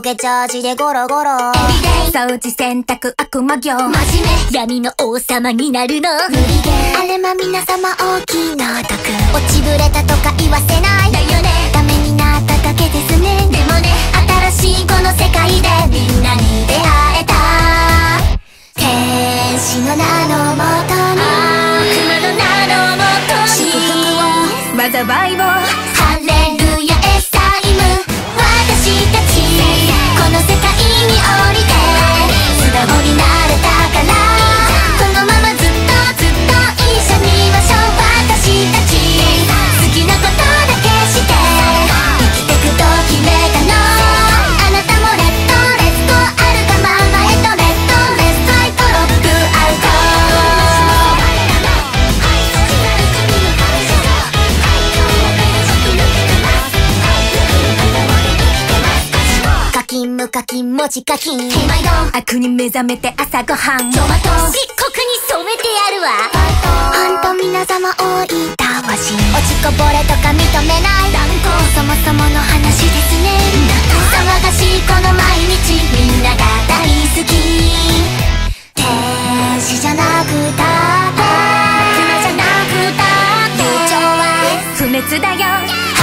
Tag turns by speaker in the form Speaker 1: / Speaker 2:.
Speaker 1: けチャージでゴロゴロ。
Speaker 2: 掃除洗濯悪魔業。真面
Speaker 1: 目。闇の王様になるの。無理ゲーあれま皆様大きな毒落ちぶれたとか言わせない。だよね。ダメになっただけですね。でもね新しいこの世界でみんなに出会えた。天使の名のもとに。悪魔の名のもとに。祝福を。
Speaker 2: 災いを
Speaker 1: キ無課金文字課金。手前
Speaker 2: 悪に目覚めて朝ごはん。トマ
Speaker 1: ト。漆黒に染めてやるわ。バイト、本当皆様多い魂落ちこぼれとか認めない。断固そもそもの話ですね。騒がしいこの毎日。みんなが大好き。天使じゃなくたって。熊じゃなくたって。情は。
Speaker 2: 不滅だよ、